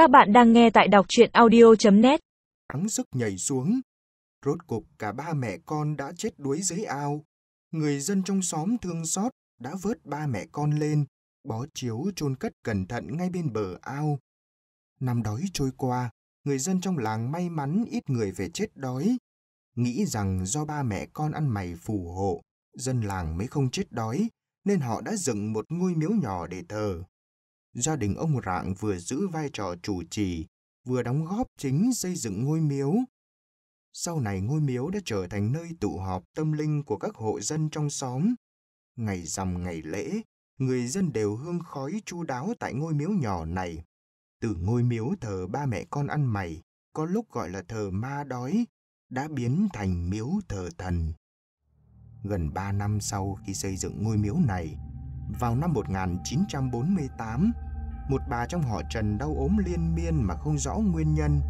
Các bạn đang nghe tại đọc chuyện audio.net Hắn sức nhảy xuống. Rốt cục cả ba mẹ con đã chết đuối dưới ao. Người dân trong xóm thương xót đã vớt ba mẹ con lên, bó chiếu chôn cất cẩn thận ngay bên bờ ao. Năm đói trôi qua, người dân trong làng may mắn ít người về chết đói. Nghĩ rằng do ba mẹ con ăn mày phù hộ, dân làng mới không chết đói, nên họ đã dựng một ngôi miếu nhỏ để thờ. Gia đình ông Rạng vừa giữ vai trò chủ trì, vừa đóng góp chính xây dựng ngôi miếu. Sau này ngôi miếu đã trở thành nơi tụ họp tâm linh của các hộ dân trong xóm. Ngày rằm ngày lễ, người dân đều hương khói chu đáo tại ngôi miếu nhỏ này. Từ ngôi miếu thờ ba mẹ con ăn mày, có lúc gọi là thờ ma đói, đã biến thành miếu thờ thần. Gần ba năm sau khi xây dựng ngôi miếu này, vào năm 1948, một bà trong họ Trần đau ốm liên miên mà không rõ nguyên nhân.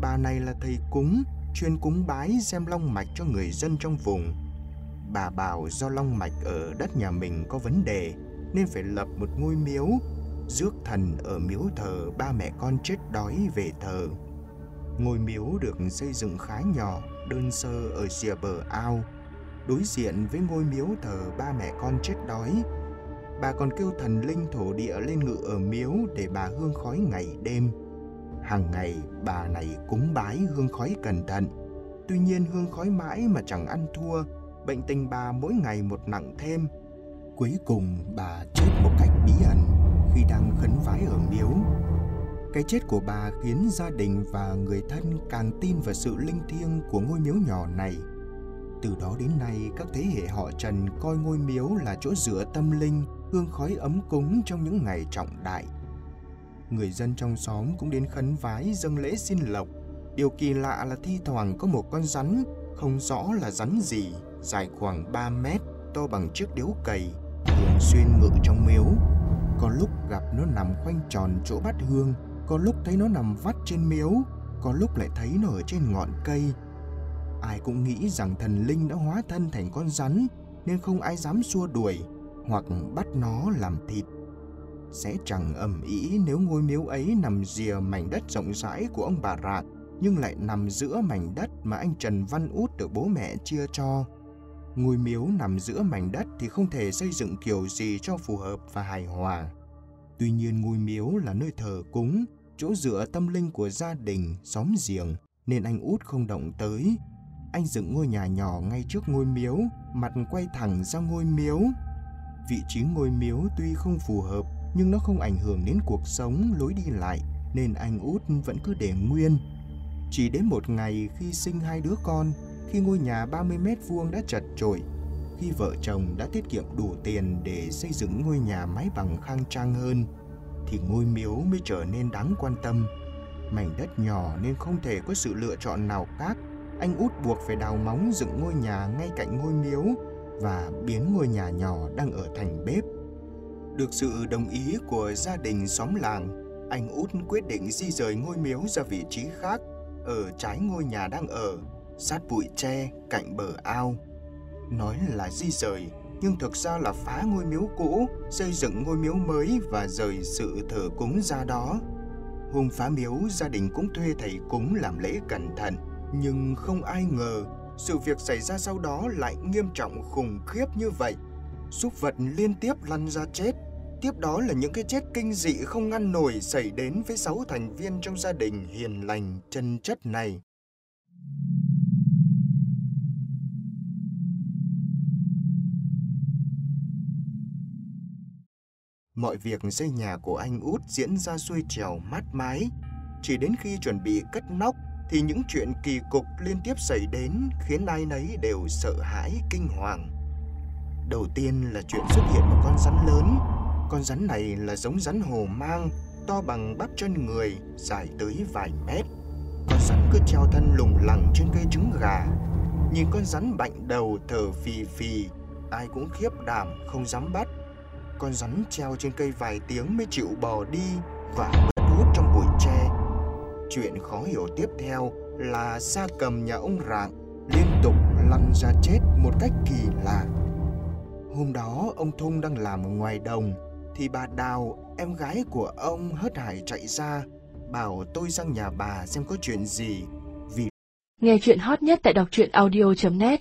Bà này là thầy cúng, chuyên cúng bái xem long mạch cho người dân trong vùng. Bà bảo do long mạch ở đất nhà mình có vấn đề nên phải lập một ngôi miếu, rước thần ở miếu thờ ba mẹ con chết đói về thờ. Ngôi miếu được xây dựng khá nhỏ, đơn sơ ở rìa bờ ao, đối diện với ngôi miếu thờ ba mẹ con chết đói bà còn kêu thần linh thổ địa lên ngự ở miếu để bà hương khói ngày đêm. Hàng ngày bà này cúng bái hương khói cẩn thận. Tuy nhiên hương khói mãi mà chẳng ăn thua, bệnh tình bà mỗi ngày một nặng thêm. Cuối cùng bà chết một cách bí ẩn khi đang khấn vái ở miếu. Cái chết của bà khiến gia đình và người thân càng tin vào sự linh thiêng của ngôi miếu nhỏ này. Từ đó đến nay, các thế hệ họ Trần coi ngôi miếu là chỗ dựa tâm linh, hương khói ấm cúng trong những ngày trọng đại. Người dân trong xóm cũng đến khấn vái dâng lễ xin lộc. Điều kỳ lạ là thi thoảng có một con rắn, không rõ là rắn gì, dài khoảng 3 mét, to bằng chiếc điếu cày, thường xuyên ngự trong miếu. Có lúc gặp nó nằm khoanh tròn chỗ bát hương, có lúc thấy nó nằm vắt trên miếu, có lúc lại thấy nó ở trên ngọn cây. Ai cũng nghĩ rằng thần linh đã hóa thân thành con rắn nên không ai dám xua đuổi hoặc bắt nó làm thịt. Sẽ chẳng ầm ĩ nếu ngôi miếu ấy nằm rìa mảnh đất rộng rãi của ông bà Rạc nhưng lại nằm giữa mảnh đất mà anh Trần Văn Út được bố mẹ chia cho. Ngôi miếu nằm giữa mảnh đất thì không thể xây dựng kiểu gì cho phù hợp và hài hòa. Tuy nhiên ngôi miếu là nơi thờ cúng, chỗ dựa tâm linh của gia đình, xóm giềng, nên anh út không động tới. Anh dựng ngôi nhà nhỏ ngay trước ngôi miếu, mặt quay thẳng ra ngôi miếu, Vị trí ngôi miếu tuy không phù hợp nhưng nó không ảnh hưởng đến cuộc sống, lối đi lại nên anh út vẫn cứ để nguyên. Chỉ đến một ngày khi sinh hai đứa con, khi ngôi nhà 30 mét vuông đã chật chội, khi vợ chồng đã tiết kiệm đủ tiền để xây dựng ngôi nhà mái bằng khang trang hơn, thì ngôi miếu mới trở nên đáng quan tâm. Mảnh đất nhỏ nên không thể có sự lựa chọn nào khác. Anh út buộc phải đào móng dựng ngôi nhà ngay cạnh ngôi miếu và biến ngôi nhà nhỏ đang ở thành bếp. Được sự đồng ý của gia đình xóm làng, anh út quyết định di rời ngôi miếu ra vị trí khác, ở trái ngôi nhà đang ở, sát bụi tre cạnh bờ ao. Nói là di rời, nhưng thực ra là phá ngôi miếu cũ, xây dựng ngôi miếu mới và rời sự thờ cúng ra đó. Hôm phá miếu, gia đình cũng thuê thầy cúng làm lễ cẩn thận, nhưng không ai ngờ sự việc xảy ra sau đó lại nghiêm trọng khủng khiếp như vậy. Súc vật liên tiếp lăn ra chết. Tiếp đó là những cái chết kinh dị không ngăn nổi xảy đến với sáu thành viên trong gia đình hiền lành, chân chất này. Mọi việc xây nhà của anh út diễn ra xuôi trèo mát mái. Chỉ đến khi chuẩn bị cất nóc thì những chuyện kỳ cục liên tiếp xảy đến khiến ai nấy đều sợ hãi kinh hoàng. Đầu tiên là chuyện xuất hiện một con rắn lớn. Con rắn này là giống rắn hồ mang, to bằng bắp chân người, dài tới vài mét. Con rắn cứ treo thân lủng lẳng trên cây trứng gà. Nhìn con rắn bạnh đầu thở phì phì, ai cũng khiếp đảm không dám bắt. Con rắn treo trên cây vài tiếng mới chịu bò đi và mất hút trong bụi tre Chuyện khó hiểu tiếp theo là gia cầm nhà ông Rạng liên tục lăn ra chết một cách kỳ lạ. Hôm đó ông Thung đang làm ở ngoài đồng thì bà Đào, em gái của ông hớt hải chạy ra. bảo tôi sang nhà bà xem có chuyện gì. Nghe chuyện hot nhất tại đọc truyện audio.net